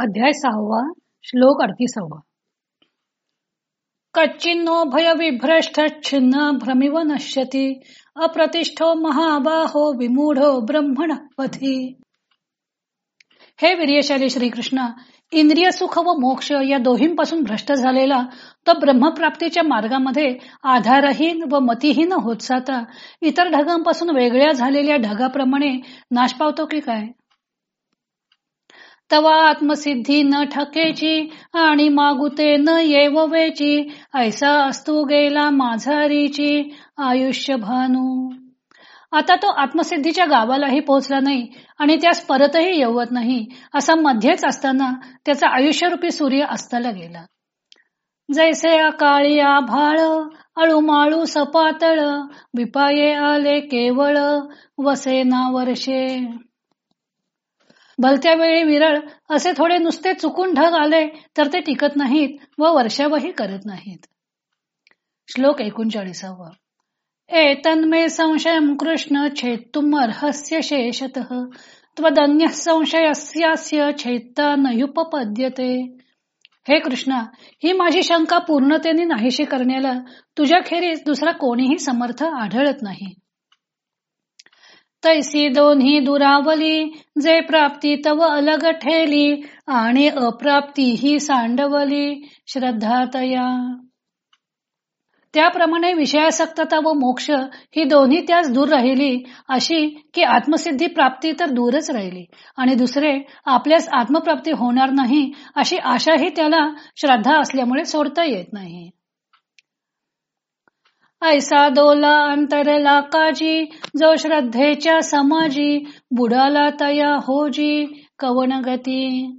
अध्याय सहावा श्लोक अडतीसावा. कच्चिन्नो भय विभ्रष्ट छिन्न भ्रमिव नश्यती अप्रतिष्ठो महाबाहो विमूढो ब्रह्मण पथी हे वीर्यशाली श्रीकृष्ण इंद्रिय सुख व मोक्ष या दोहींपासून भ्रष्ट झालेला तो ब्रह्मप्राप्तीच्या मार्गामध्ये आधारहीन व मतिहीन होत जाता इतर ढगांपासून वेगळ्या झालेल्या ढगाप्रमाणे नाश पावतो की काय? तवा आत्मसिद्धी न ठकेची आणि मागुते न येववेची ऐसा असतो गेला माझारीची आयुष्य भानू आता तो आत्मसिद्धीच्या गावालाही पोहोचला नाही आणि त्यास परतही येवत नाही असा मध्येच असताना त्याचा आयुष्यरूपी सूर्य अस्ताला गेला. जैसे अकाळी आभाळ अळूमाळू सपातळ विपाये आले केवळ वसेना वर्षे भलत्या वेळी विरळ असे थोडे नुसते चुकून ढग आले तर ते टिकत नाहीत व वर्षावही करत नाहीत. श्लोक एकोणचाळीसावा. तन्मे संशय कृष्ण छेत्तुम अर्हस्य शेषत त्वदन्य संशयस्यास्य छेत्ता नयुपपद्यते हे कृष्णा ही माझी शंका पूर्णतेने नाहीशी करण्याला तुझ्याखेरीज दुसरा कोणीही समर्थ आढळत नाही. तैसी दोन्ही दुरावली जे प्राप्ती तव अलग ठेली आणि अप्राप्ती ही सांडवली. श्रद्धातया त्याप्रमाणे विषयासक्तता व मोक्ष ही दोन्ही त्यास दूर राहिली अशी की आत्मसिद्धी प्राप्ती तर दूरच राहिली आणि दुसरे आपल्यास आत्मप्राप्ती होणार नाही अशी आशाही त्याला श्रद्धा असल्यामुळे सोडता येत नाही. ऐसा दोला अंतरला काजी जो श्रद्धेच्या समाजी बुडाला तया होजी कवन गती.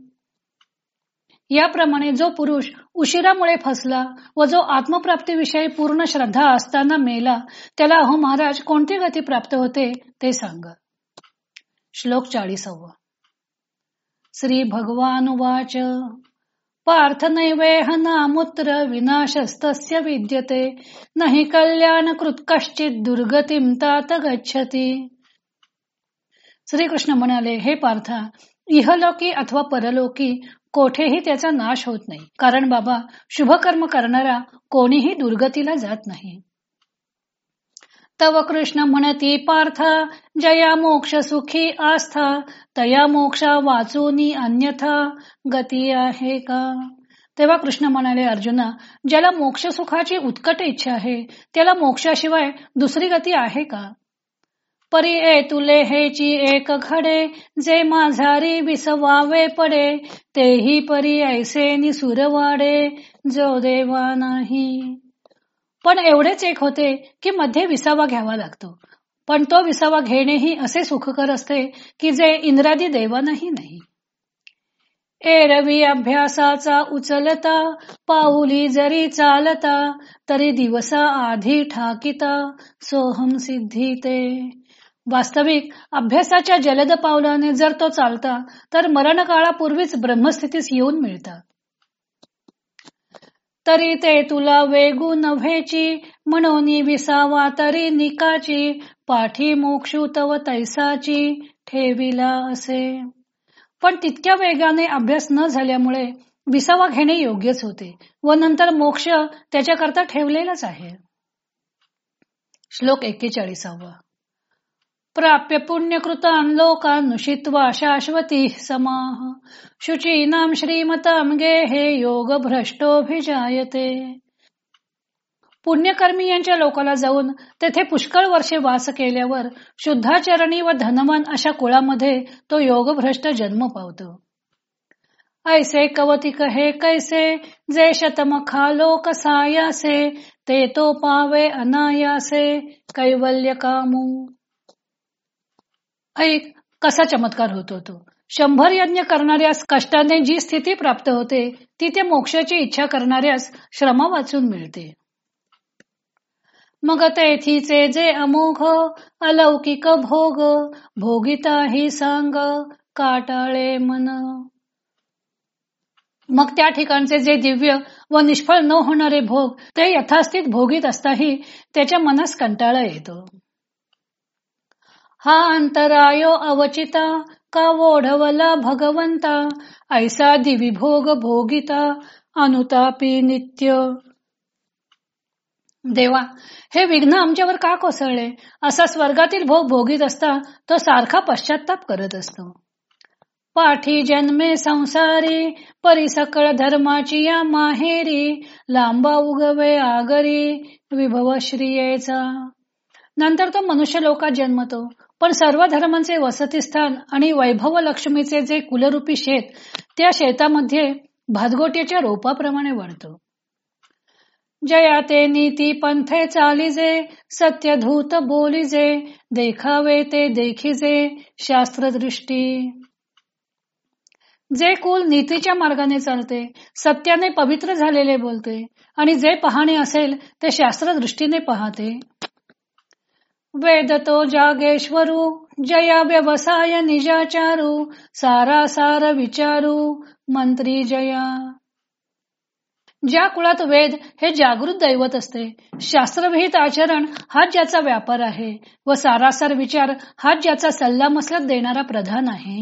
याप्रमाणे जो पुरुष उशिरामुळे फसला व जो आत्मप्राप्तीविषयी पूर्ण श्रद्धा असताना मेला त्याला अहो महाराज कोणती गती प्राप्त होते? ते सांगा. श्लोक चाळीसावा. श्री भगवान वाच पार्थ नैवेह नामुत्र विनाशस्तस्य विद्यते. नहि कल्याण कृत कश्चित दुर्गतीम तात गच्छती. श्रीकृष्ण म्हणाले हे पार्था इहलोकी अथवा परलोकी कोठेही त्याचा नाश होत नाही. कारण बाबा शुभकर्म करणारा कोणीही दुर्गतीला जात नाही. तव कृष्ण म्हणती पार्थ जया मोक्ष सुखी आस्था तया मोक्षा वाचूनी अन्यथा गती आहे का? तेव्हा कृष्ण म्हणाले अर्जुना ज्याला मोक्ष सुखाची उत्कट इच्छा आहे त्याला मोक्षाशिवाय दुसरी गती आहे का? परी ए तुले हेची एक घडे जे माझारी विसवावे पडे तेही परी ऐसे निसुरवाडे जो देवा नाही. पण एवढेच एक होते की मध्ये विसावा घ्यावा लागतो. पण तो विसावा घेणेही असे सुखकर असते की जे इंद्रादी देवानही नाही. एरवी अभ्यासाचा उचलता पाऊली जरी चालता तरी दिवसा आधी ठाकिता सोहम सिद्धी ते वास्तविक अभ्यासाच्या जलद पावलाने जर तो चालता तर मरण काळापूर्वीच ब्रह्मस्थितीस येऊन मिळतात तरी ते तुला वेगू नव्हेची म्हणून विसावा तरी निकाची पाठी मोक्षू तव तैसाची ठेविला असे. पण तितक्या वेगाने अभ्यास न झाल्यामुळे विसावा घेणे योग्यच होते व नंतर मोक्ष त्याच्याकरता ठेवलेलाच आहे. श्लोक एक्केचाळीसावा. प्राप्य पुण्यकृतान लोकान नुषित्वा शाश्वती समाह शुचीनाम श्रीमताम गे हे योग भ्रष्टोभिजायते पुण्यकर्मी यांच्या लोकाला जाऊन तेथे पुष्कळ वर्षे वास केल्यावर शुद्धाचरणी व धनवान अशा कुळामध्ये तो योगभ्रष्ट जन्म पावतो। ऐसे कवती हे कैसे जे शतमखा लोक सायासे ते तो पावे अनायासे कैवल्य कामू। ऐक कसा चमत्कार होतो तो शंभर यज्ञ करणाऱ्यास कष्टाने जी स्थिती प्राप्त होते ती ते मोक्षाची इच्छा करणाऱ्यास श्रम वाचून मिळते. मग तेथीचे जे अमोघ अलौकिक भोग भोगिता ही सांग काटाळे मन. मग त्या ठिकाणचे जे दिव्य व निष्फळ न होणारे भोग ते यथास्थित भोगीत असताही त्याच्या मनास कंटाळा येतो. हा अंतरायो अवचिता का ओढवला भगवंता? ऐसा दिवी भोग भोगिता अनुतापी नित्य. देवा हे विघ्न आमच्यावर का कोसळले? असा स्वर्गातील भोग भोगीत असता तो सारखा पश्चाताप करत असतो. पाठी जन्मे संसारी परिसकळ धर्माची या माहेरी लांबा उगवे आगरी विभव श्रियेचा. नंतर तो मनुष्य लोकात जन्मतो. पण सर्व धर्मांचे वसतिस्थान आणि वैभव लक्ष्मीचे जे कुलरूपी शेत त्या शेतामध्ये भातगोट्याच्या रोपाप्रमाणे वाढतो जया ते नीती पंथे चालिजे सत्यधूत बोलिजे देखावे ते देखिजे शास्त्रदृष्टी. जे कुल नीतीच्या मार्गाने चालते सत्याने पवित्र झालेले बोलते आणि जे पाहणे असेल ते शास्त्रदृष्टीने पाहते. वेद तो जागेश्वरू जया व्यवसाय निजाचारू सारा सार विचारू मंत्री जया। ज्या कुळात वेद हे जागृत दैवत असते शास्त्रविहित आचरण हा ज्याचा व्यापार आहे व सारासार विचार हा ज्याचा सल्ला मसलत देणारा प्रधान आहे.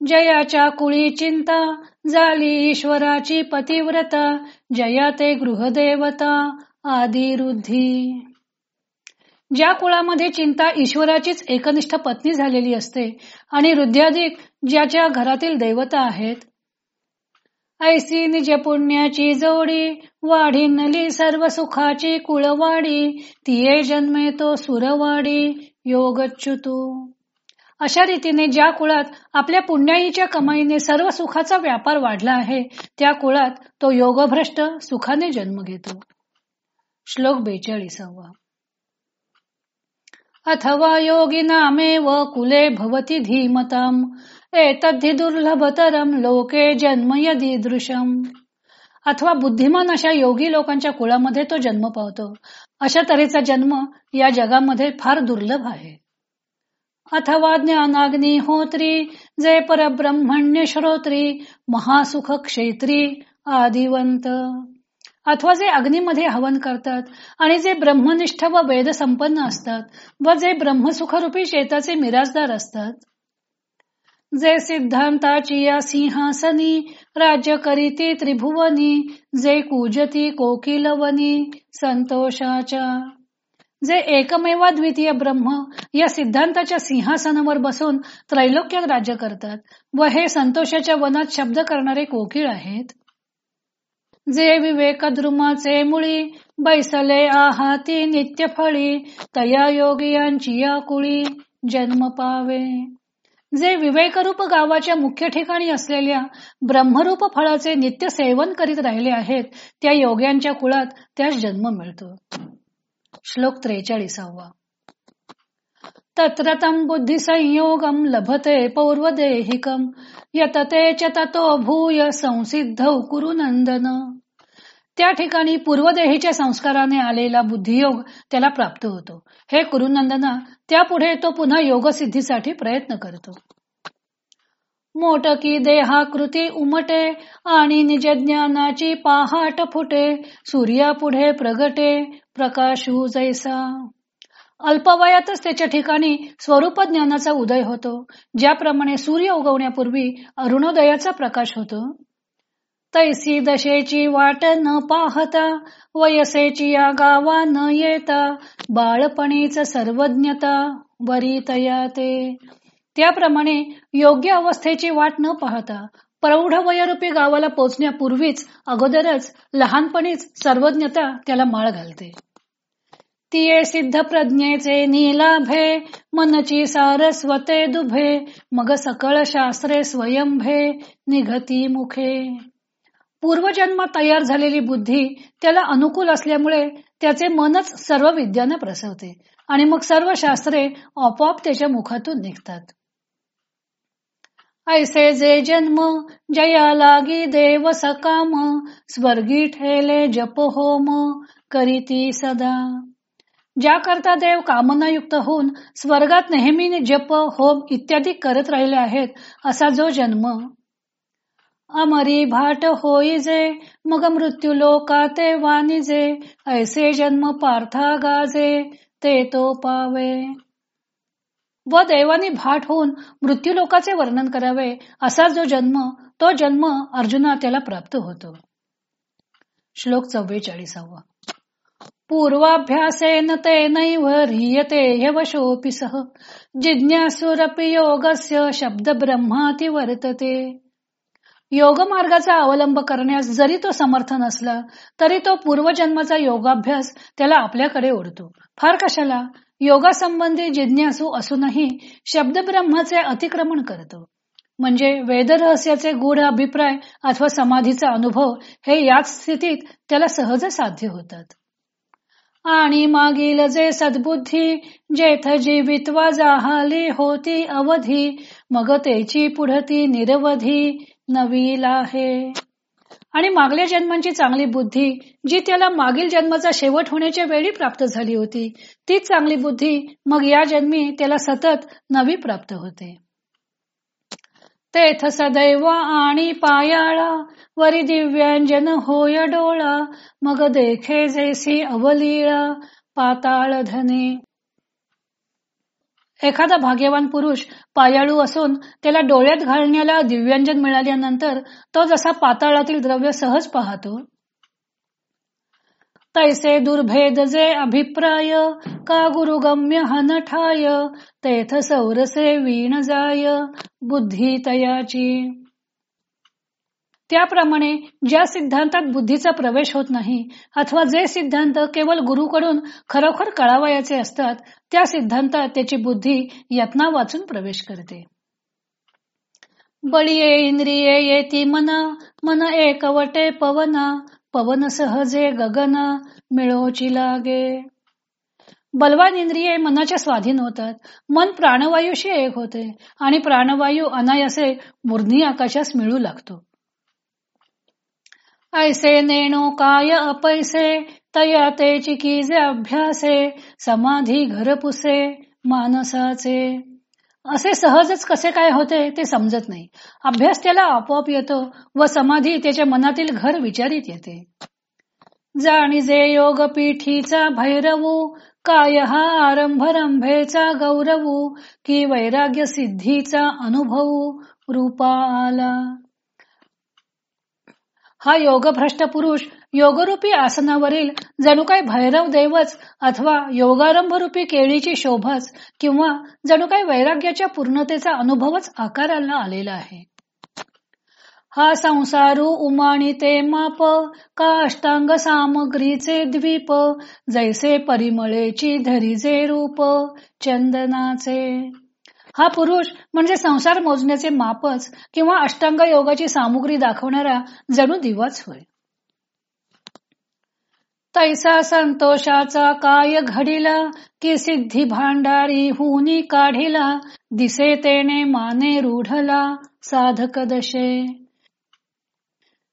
जयाच्या कुळी चिंता झाली ईश्वराची पतिव्रता जया ते गृहदेवता आदि रुद्धी ज्या कुळामध्ये चिंता ईश्वराचीच एकनिष्ठ पत्नी झालेली असते आणि हृदयाधिक ज्याच्या घरातील देवता आहेत. ऐसी निज पुण्याची जोडी वाढीनली सर्व सुखाची कुळवाडी तिये जन्मे तो सुरवाडी योगच्युतू. अशा रीतीने ज्या कुळात आपल्या पुण्याईच्या कमाईने सर्व सुखाचा व्यापार वाढला आहे त्या कुळात तो योगभ्रष्ट सुखाने जन्म घेतो. श्लोक बेचाळीसावा. अथवा योगिनामेव कुले भवती धीमताम। एतद्धि दुर्लभतरम लोके जन्म यदीदृशम। अथवा बुद्धिमान अशा योगी लोकांच्या कुळामध्ये तो जन्म पावतो। अशा तऱ्हेचा जन्म या जगामध्ये फार दुर्लभ आहे। अथवा ज्ञानाग्नी होत्री जे परब्रह्मण्य श्रोत्री महासुख क्षेत्री आदिवंत। अथवा जे अग्नीमध्ये हवन करतात आणि जे ब्रह्मनिष्ठ व वेद संपन्न असतात व जे ब्रह्मसुखरूपी शेताचे मिराजदार असतात. जे सिद्धांताची या सिंहासनी राज्य करीती त्रिभुवनी जे कुजती कोकिलवनी संतोषाच्या. जे एकमेवा द्वितीय ब्रह्म या सिद्धांताच्या सिंहासनावर बसून त्रैलोक्यात राज्य करतात व हे संतोषाच्या वनात शब्द करणारे कोकिळ आहेत. जे विवेक द्रुमाचे मुळी बैसले आहाती नित्य फळी तया योगियांची या कुळी जन्म पावे. जे विवेकरूप गावाच्या मुख्य ठिकाणी असलेल्या ब्रह्मरूप फळाचे नित्य सेवन करीत राहिले आहेत त्या योग्यांच्या कुळात त्यास जन्म मिळतो. श्लोक त्रेचाळीसावा. तत्रतम बुद्धी संयोगम लभते पौर्वदेहिकम यतते च ततो भूय संसिद्ध कुरु नंदन त्या ठिकाणी पूर्वदेहीच्या संस्काराने आलेला बुद्धियोग त्याला प्राप्त होतो. हे कुरुनंदना त्यापुढे तो पुन्हा योगसिद्धीसाठी प्रयत्न करतो. मोटकी देहाकृती उमटे आणि निज ज्ञानाची पहाट फुटे सूर्यापुढे प्रगटे प्रकाशू जैसा। अल्पवयातच त्याच्या ठिकाणी स्वरूप ज्ञानाचा उदय होतो ज्याप्रमाणे सूर्य उगवण्यापूर्वी अरुणोदयाचा प्रकाश होतो. तैसी दशेची वाट न पाहता वयसेची या गावा न येता बाळपणीच सर्वज्ञता वरी तया ते. त्याप्रमाणे योग्य अवस्थेची वाट न पाहता प्रौढ वयरूपी गावाला पोचण्यापूर्वीच अगोदरच लहानपणीच सर्वज्ञता त्याला माळ घालते. तिये सिद्ध प्रज्ञेचे नीलाभे मनची सारस्वते दुभे मग सकळ शास्त्रे स्वयंभे निघती मुखे. पूर्वजन्म तयार झालेली बुद्धी त्याला अनुकूल असल्यामुळे त्याचे मनच सर्व विद्यानं प्रसवते आणि मग सर्व शास्त्रे आपोआप त्याच्या मुखातून निघतात. ऐसे जे जन्म जया लागी देव सकाम स्वर्गी ठेले जप होम करीती सदा. ज्या करता देव कामनायुक्त होऊन स्वर्गात नेहमी जप होम इत्यादी करत राहिले आहेत असा जो जन्म. अमरी भाट होई जे मग मृत्यू लोकाते वानिजे ऐसे जन्म पार्था गाजे ते तो पावे. व देवानी भाट होऊन मृत्यू लोकाचे वर्णन करावे असा जो जन्म तो जन्म अर्जुना त्याला प्राप्त होतो. श्लोक चव्वेचाळीसावा. पूर्वाभ्यासेन तेनैव ह्रियते ह्यवशोऽपि सह जिज्ञासुरपि योगस्य शब्द ब्रह्माती वर्तते। योग मार्गाचा अवलंब करण्यास जरी तो समर्थ नसला तरी तो पूर्वजन्माचा योगाभ्यास त्याला आपल्याकडे ओढतो. फार कशाला? योगासंबंधी जिज्ञासू असूनही शब्द ब्रह्माचे अतिक्रमण करतो. म्हणजे वेदरहस्याचे गूढ अभिप्राय अथवा समाधीचा अनुभव हे याच स्थितीत त्याला सहज साध्य होतात. आणि मागील जे सद्बुद्धी जेथ जीवित्वा जाहाली होती अवधी मग तेची पुढती निरवधी नवीला आहे. आणि मागल्या जन्मांची चांगली बुद्धी जी त्याला मागील जन्माचा शेवट होण्याच्या वेळी प्राप्त झाली होती तीच चांगली बुद्धी मग या जन्मी त्याला सतत नवी प्राप्त होते. तेथ सदैव आणि पायाळा वरी दिव्यांजन होय डोळा मग देखे जैसी अवलीळा पाताळ धने. एखादा भाग्यवान पुरुष पायाळू असून त्याला डोळ्यात घालण्याला दिव्यांजन मिळाल्यानंतर तो जसा पाताळातील द्रव्य सहज पाहतो तैसे दुर्भेद जे अभिप्राय का गुरुगम्य हनठाय तेथ सौरसे वीण जाय बुद्धी तयाची. त्याप्रमाणे ज्या सिद्धांतात बुद्धीचा प्रवेश होत नाही अथवा जे सिद्धांत केवळ गुरुकडून खरोखर कळावयाचे असतात त्या सिद्धांतात त्याची बुद्धी यत्ना वाचून प्रवेश करते. बळीये इंद्रिये येती मना मन एकवटे पवना पवन सहजे गगन मिळोची लागे. बलवान इंद्रिये मनाच्या स्वाधीन होतात. मन प्राणवायूशी एक होते आणि प्राणवायू अनायासे मुर्नी आकाशास मिळू लागतो. ऐसे नेणो काय अपैसे तया ते चिकीजे अभ्यासे समाधी घरपुसे मानसाचे. असे सहजच कसे काय होते ते समजत नाही. अभ्यास त्याला आपोआप येतो व समाधी त्याच्या मनातील घर विचारित येते. जाणीजे योग पीठीचा भैरवू काय हा आरंभ रंभेचा गौरवू की वैराग्य सिद्धीचा अनुभवू रूपा आला हा योगभ्रष्ट पुरुष योगरूपी आसनावरील जणू काय भैरव देवच अथवा योगारंभ रूपी केळीची शोभाच किंवा जणू काय वैराग्याच्या पूर्णतेचा अनुभवच आकाराला आलेला आहे. हा संसारू उमाणी ते माप काष्टांग सामग्रीचे द्वीप जैसे परिमळेची धरीजे रूप चंदनाचे. हा पुरुष म्हणजे संसार मोजण्याचे मापच किंवा अष्टांग योगाची सामुग्री दाखवणारा जणू दिवाच होय. तैसा संतोषाचा काय घडिला? की सिद्धी भांडारी हुनी काढिला? दिसे तेने माने रूढला साधक दशे.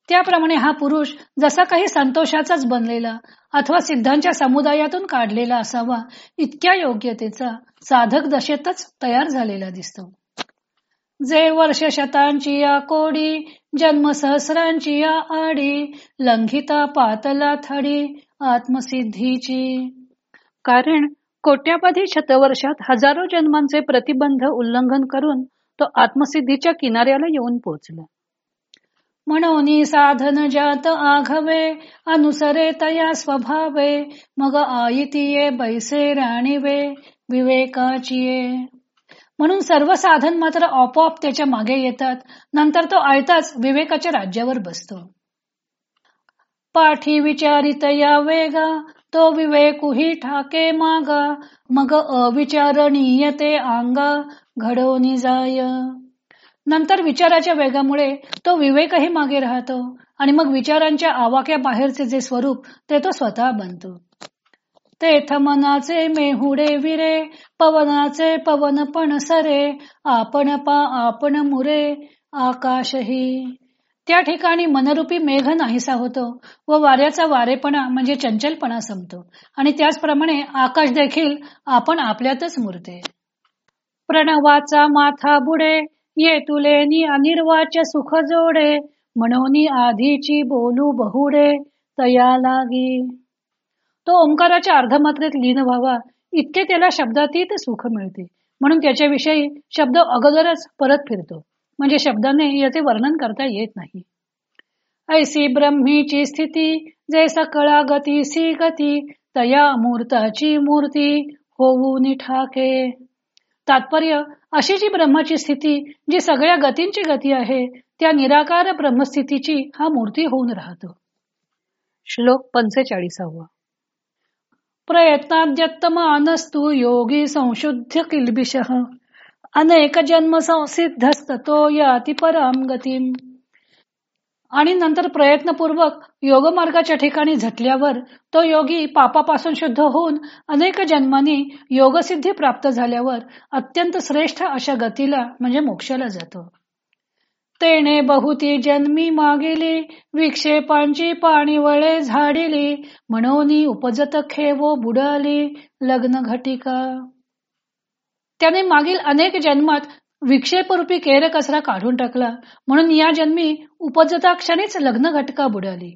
त्याप्रमाणे हा पुरुष जसा काही संतोषाचाच बनलेला अथवा सिद्धांच्या समुदायातून काढलेला असावा इतक्या योग्यतेचा साधक दशेतच तयार झालेला दिसतो. जे वर्ष शतांची या कोडी जन्म सहस्रांची या आडी लंघिता पातला थडी आत्मसिद्धीची. कारण कोट्यापधी शतवर्षात हजारो जन्मांचे प्रतिबंध उल्लंघन करून तो आत्मसिद्धीच्या किनाऱ्याला येऊन पोहोचला म्हणून साधन जात आघवे अनुसरे तया स्वभावे मग आयतीये बैसे राणीवे विवेकाचिये. म्हणून सर्व साधन मात्र आपोआप त्याच्यामागे येतात नंतर तो आयताच विवेकाच्या राज्यावर बसतो. पाठी विचारित या वेगा तो विवेकुही ठाके मागा. मग अविचारणीय ते आंगा घडवणी जाय. नंतर विचाराच्या वेगामुळे तो विवेकही मागे राहतो आणि मग विचारांच्या आवाक्या बाहेरचे जे स्वरूप ते तो स्वतः बनतो. तेथ मनाचे मेहुडे विरे पवनाचे पवन पण सरे. आपण पा आपण मुरे आकाशही. त्या ठिकाणी मनरूपी मेघ नाहीसा होतो व वाऱ्याचा वारेपणा म्हणजे चंचलपणा संपतो. आणि त्याचप्रमाणे आकाश देखील आपण आपल्यातच मुरते. प्रणवाचा माथा बुडे ये तुलेनी अनिर्वाच सुख जोडे म्हणून आधीची बोलू बहुडे तया लागी. तो ओंकाराच्या अर्धमात्रेत लीन व्हावा इतके त्याला शब्दातीत सुख मिळते. म्हणून त्याच्याविषयी शब्द अगोदरच परत फिरतो. म्हणजे शब्दाने याचे वर्णन करता येत नाही. ऐसी ब्रह्मीची स्थिती जे सकळा गती सी गती तया मूर्ताची मूर्ती होऊ निठाके. तात्पर्य अशी जी ब्रह्माची स्थिती जी सगळ्या गतींची गती आहे त्या निराकार ब्रह्मस्थितीची हा मूर्ती होऊन राहतो. श्लोक पंचेचाळीसावा. प्रयत्नाद्यत्तमानस्तु योगी संशुद्ध किलबिश अनेक जन्म संसिद्धस्ततो याती पराम गतीम. आणि नंतर प्रयत्नपूर्वक योगमार्गाच्या ठिकाणी झटल्यावर तो योगी पापापासून शुद्ध होऊन अनेक जन्मांनी योगसिद्धी प्राप्त झाल्यावर अत्यंत श्रेष्ठ अशा गतीला म्हणजे मोक्षाला जातो. तेने बहुती जन्मी मागिली विक्षेपांची पाणी वळे झाडिली म्हणून उपजत खेवो बुडाली लग्न घटिका. त्याने मागील अनेक जन्मात विक्षेपरूपी केर कचरा काढून टाकला. म्हणून या जन्मी उपजता क्षणीच लग्न घटका बुडाली.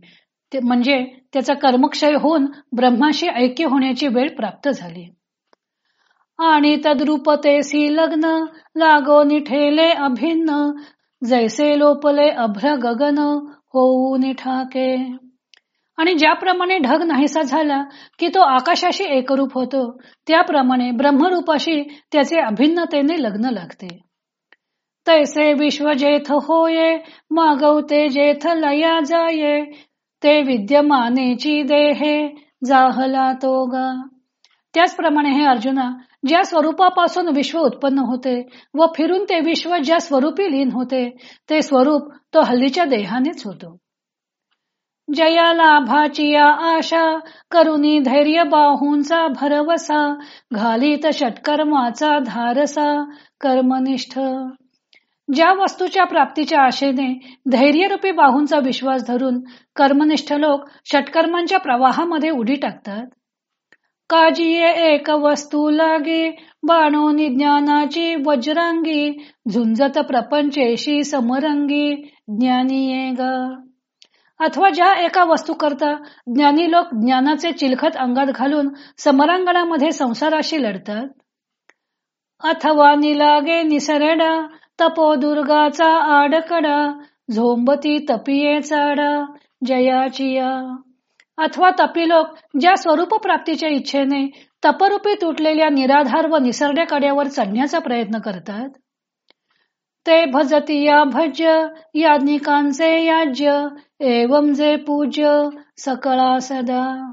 म्हणजे त्याचा कर्मक्षय होऊन ब्रह्माशी ऐक्य होण्याची वेळ प्राप्त झाली. आणि तद्रुपतेसी लग्न लागो निठेले अभिन्न जैसे लोपले अभ्र गगन होऊ निठाके. आणि ज्याप्रमाणे ढग नाहीसा झाला की तो आकाशाशी एकरूप होतो त्याप्रमाणे ब्रह्मरूपाशी त्याचे अभिन्नतेने लग्न लागते. तैसे विश्व जेथ होये मागवते जेथ लया जाये ते विद्यमानेची देहे जाहला तोगा. त्याचप्रमाणे हे अर्जुना ज्या स्वरूपापासून विश्व उत्पन्न होते व फिरून ते विश्व ज्या स्वरूपी लीन होते ते स्वरूप तो हल्लीच्या देहानेच होतो. जया लाभाची आशा करुनी धैर्य बाहूंचा भरवसा घालीत षटकर्माचा धारसा कर्मनिष्ठ. ज्या वस्तूच्या प्राप्तीच्या आशेने धैर्यरूपी बाहूंचा विश्वास धरून कर्मनिष्ठ लोक षटकर्मांच्या प्रवाहामध्ये उडी टाकतात. काजीये एक वस्तू लागे बाणोनी ज्ञानाची वज्रांगी झुंजत प्रपंचेशी समरंगी ज्ञानी ग. अथवा ज्या एका वस्तू करता ज्ञानी लोक ज्ञानाचे चिलखत अंगात घालून समरांगणामध्ये संसाराशी लढतात? अथवा निलागे निसरडा तपो दुर्गाचा आडकडा झोंबती तपिये चाडा जयाचिया अथवा तपी लोक ज्या स्वरूप प्राप्तीच्या इच्छेने तपरूपी तुटलेल्या निराधार व निसरड्या कड्यावर चढण्याचा प्रयत्न करतात? ते भजती या भज्य याज्ञिकांचे याज्य एवम जे पूज्य सकळा सदा.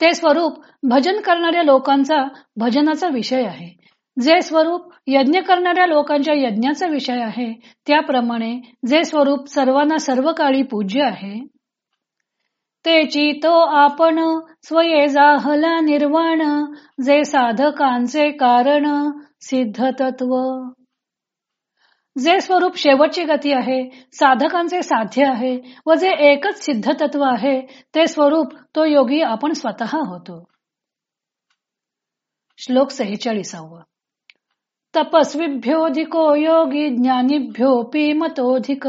ते स्वरूप भजन करणाऱ्या लोकांचा भजनाचा विषय आहे. जे स्वरूप यज्ञ करणाऱ्या लोकांच्या यज्ञाचा विषय आहे त्याप्रमाणे जे स्वरूप सर्वांना सर्व काळी पूज्य आहे ते तो आपण स्वये जाहला निर्वाण जे साधकांचे कारण सिद्ध तत्व जे स्वरूप शेवटची गती आहे साधकांचे साध्य आहे व जे एकच सिद्ध तत्व आहे ते स्वरूप तो योगी आपण स्वतः होतो. श्लोक सेहेचाळीसावा. तपस्विभ्योधिको योगी ज्ञानीभ्योपी मतोधिक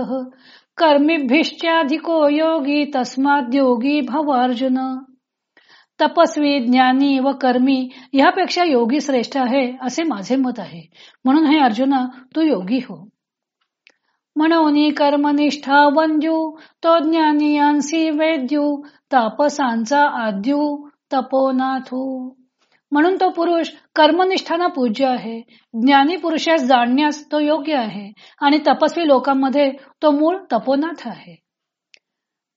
कर्मीभिश्चाधिको योगी तस्माद योगी भवार्जुन. तपस्वी ज्ञानी व कर्मी यापेक्षा योगी श्रेष्ठ आहे असे माझे मत आहे. म्हणून हे अर्जुना तू योगी हो. म्हणून कर्मनिष्ठा बंजू तो ज्ञानियांसी वेद्यू तापसांचा आद्यू तपोनाथू. म्हणून तो पुरुष कर्मनिष्ठाना पूज्य आहे. ज्ञानी पुरुषास जाणण्यास तो योग्य आहे आणि तपस्वी लोकांमध्ये तो मूळ तपोनाथ आहे.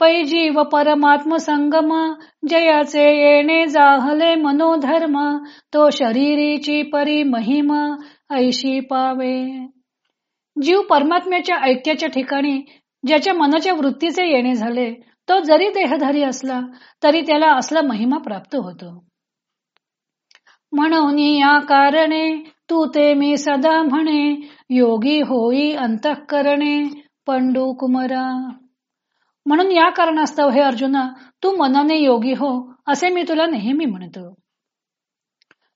पैजी व परमात्म संगम जयाचे येणे जाहले मनोधर्म तो शरीरीची परी महिमा ऐशी पावे. जीव परमात्म्याच्या ऐक्याच्या ठिकाणी ज्याच्या मनाच्या वृत्तीचे येणे झाले तो जरी देहधारी असला तरी त्याला असला महिमा प्राप्त होतो. म्हणून या कारणे तू ते मी सदा म्हणे योगी होई अंतःकरणे पंडू कुमरा. म्हणून या कारणास्तव हे अर्जुना तू मनाने योगी हो असे मी तुला नेहमी म्हणतो.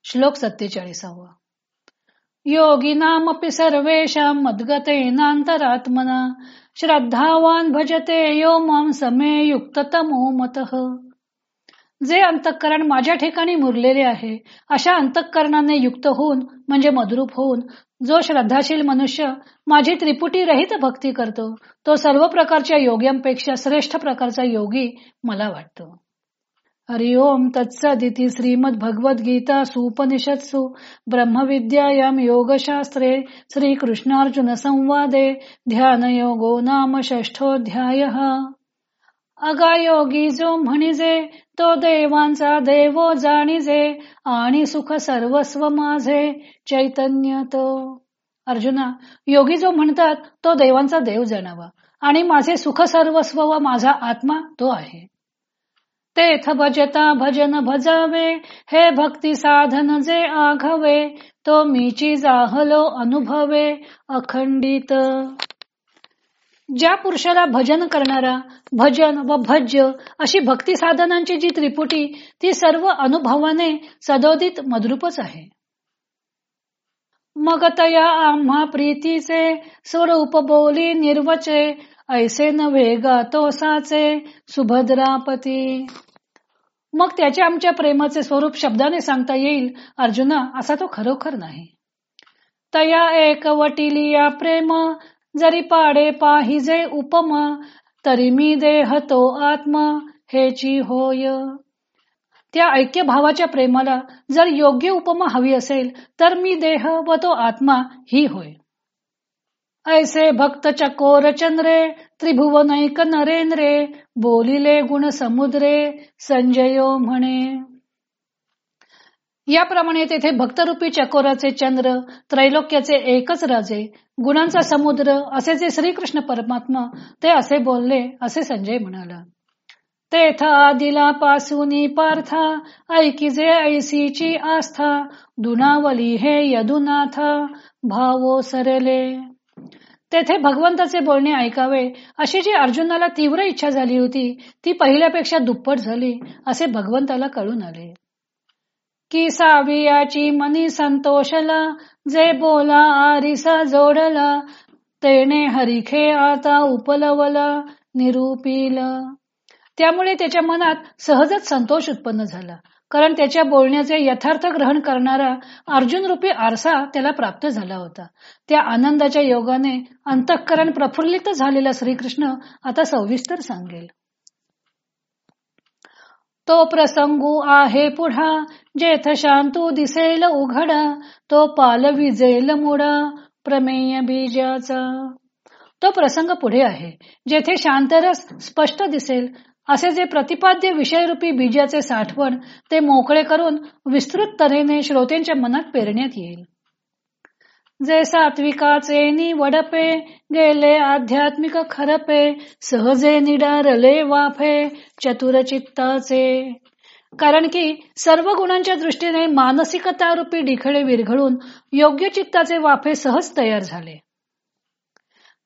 श्लोक सत्तेचाळीसावा. योगी सर्वेषां सर्वेशा मद्गतेनांतरात्मना श्रद्धावान भजते यो माम समे युक्ततमो मतः। मत जे अंतःकरण माझ्या ठिकाणी मुरलेले आहे अशा अंतःकरणाने युक्त होऊन म्हणजे मद्रूप होऊन जो श्रद्धाशील मनुष्य माझी त्रिपुटी रहित भक्ती करतो तो सर्व प्रकारच्या योग्यांपेक्षा श्रेष्ठ प्रकारचा योगी मला वाटतो. हरिओम तत्सदिती श्रीमद भगवद गीता सुपनिषत्सु ब्रह्मविद्यायाम योगशास्त्रे श्रीकृष्णार्जुनसंवादे ध्यान योगो नाम षष्ठोध्याय अगायोगी जो म्हणिजे तो देवांचा देवो जाणीजे आणि सुख सर्वस्व माझे चैतन्य तो। अर्जुना योगी जो म्हणतात तो देवांचा देव जाणावा आणि माझे सुख सर्वस्व व माझा आत्मा तो आहे। तेथ भजता भजन भजावे हे भक्ती साधन जे आघवे तो मीची जाहलो अनुभवे अखंडित. ज्या पुरुषाला भजन करणारा भजन व भज्य अशी भक्ती साधनांची जी त्रिपुटी ती सर्व अनुभवाने सदोदित मद्रूपच आहे. मग तया आम्हा प्रीतीचे स्वरूप बोली निर्वचे ऐसे नव्हे गातोसाचे सुभद्रापती. मग त्याच्या आमच्या प्रेमाचे स्वरूप शब्दाने सांगता येईल अर्जुना असा तो खरोखर नाही. तया एक वटिलिया प्रेम जरी पाडे पाहिजे उपम तरी मी देह तो आत्मा हेची होय. त्या ऐक्य भावाच्या प्रेमाला जर योग्य उपमा हवी असेल तर मी देह व तो आत्मा ही होय. ऐसे भक्त चकोर चंद्रे त्रिभुवनैक नरेंद्रे बोलिले गुण समुद्रे संजयो म्हणे. याप्रमाणे तेथे भक्तरूपी चकोराचे चंद्र त्रैलोक्याचे एकच राजे गुणांचा समुद्र असे जे श्रीकृष्ण परमात्मा ते असे बोलले असे संजय म्हणाला. तेथा दिला पासूनी पार्था ऐकिजे ऐसीची आस्था दुनावली हे यदुनाथ भावो सरले. तेथे भगवंताचे बोलणे ऐकावे. अशी जी अर्जुनाला तीव्र इच्छा झाली होती ती पहिल्यापेक्षा दुप्पट झाली असे भगवंताला कळून आले. की सावियाची मनी संतोषला जे बोला आरिसा जोडला तेने हरिखे आता उपलवला निरूपिल. त्यामुळे त्याच्या मनात सहजच संतोष उत्पन्न झाला. कारण त्याच्या बोलण्याचे यथार्थ ग्रहण करणारा अर्जुन रूपी आरसा त्याला प्राप्त झाला होता. त्या आनंदाच्या योगाने अंतःकरण प्रफुल्लित झालेला श्रीकृष्ण आता सविस्तर सांगेल. तो प्रसंगू आहे पुढा जेथ शांतू दिसेल उघडा तो पाल विजेल मुडा प्रमेय बीजाचा. तो प्रसंग पुढे आहे जेथे शांतरस स्पष्ट दिसेल असे जे प्रतिपाद्य विषयरूपी बीजाचे साठवण ते मोकळे करून विस्तृत तऱ्हेने श्रोत्यांच्या मनात पेरण्यात येईल. जे सात्विकाचे निवडपे गेले आध्यात्मिक खरपे सहजे निडारले वाफे चतुर चित्ताचे कारण की सर्व गुणांच्या दृष्टीने मानसिकतारूपी डिखळे विरघळून योग्य चित्ताचे वाफे सहज तयार झाले.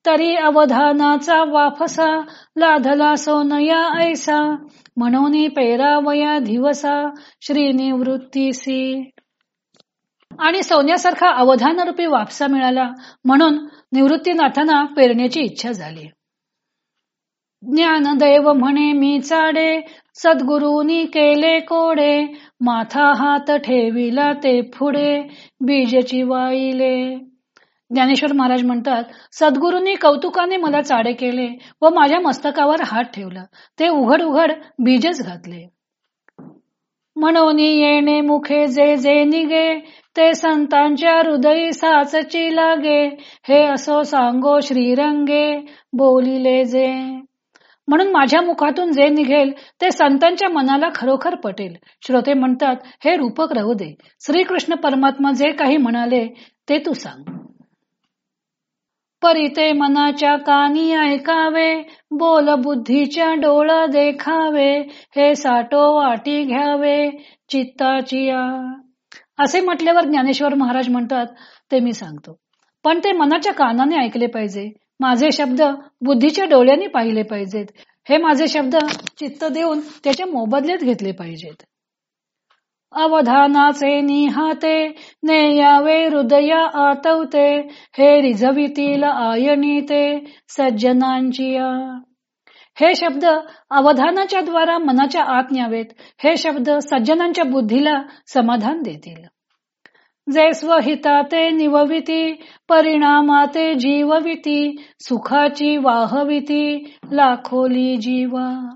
तरी अवधानाचा वाफसा लाधला सोनया ऐसा म्हणून पेरावया दिवसा श्रीनिवृत्तीसी. आणि सोन्यासारखा अवधानरूपी वापसा मिळाला म्हणून निवृत्तीनाथांना पेरण्याची इच्छा झाली. ज्ञानदैव म्हणे मी चाडे सद्गुरूनी केले कोडे माथा हात ठेविला ते पुढे बीजची वाईले ज्ञानेश्वर महाराज म्हणतात सद्गुरूंनी कौतुकाने मला चाडे केले व माझ्या मस्तकावर हात ठेवला. ते उघड उघड बीजच घातले. म्हणून येणे मुखे जे जे निगे ते संतांच्या हृदयी साचची लागे. हे असो सांगो श्रीरंगे बोलिले जे. म्हणून माझ्या मुखातून जे निघेल ते संतांच्या मनाला खरोखर पटेल. श्रोते म्हणतात हे रूपक राहू दे. श्रीकृष्ण परमात्मा जे काही म्हणाले ते तू सांग. परिते मनाच्या कानी ऐकावे बोल बुद्धीच्या डोळा देखावे हे साठो वाटी घ्यावे चित्ताचिया असे म्हटल्यावर ज्ञानेश्वर महाराज म्हणतात ते मी सांगतो. पण ते मनाच्या कानाने ऐकले पाहिजे. माझे शब्द बुद्धीच्या डोळ्यांनी पाहिले पाहिजेत. हे माझे शब्द चित्त देऊन त्याच्या मोबदल्यात घेतले पाहिजेत. अवधानाचे निहाते नेयावे हृदया आतवते हे रिझवितील आयनीते सज्जनांची हे शब्द अवधानाच्या द्वारा मनाच्या आत न्यावेत हे शब्द सज्जनांच्या बुद्धीला समाधान देतील. जे स्वहिताते निवविती परिणामाते जीवविती सुखाची वाहविती लाखोली जीवा.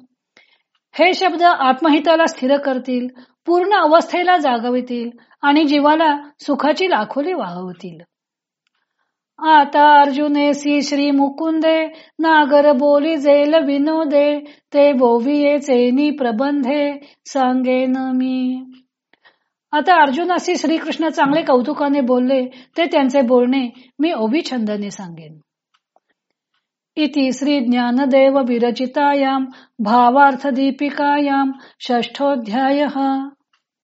हे शब्द आत्महिताला स्थिर करतील पूर्ण अवस्थेला जागवितील आणि जीवाला सुखाची लाखोली वाहवतील. आता अर्जुनेसी श्री मुकुंदे नागर बोली जेल विनोदे ते बोविये प्रबंधे सांगेन मी. आता अर्जुनाशी श्रीकृष्ण चांगले कौतुकाने बोलले ते त्यांचे बोलणे मी ओबी छंदने सांगेन. इति श्री ज्ञानदेव विरचितायाम भावार्थ दीपिकायाम षष्ठोध्याय.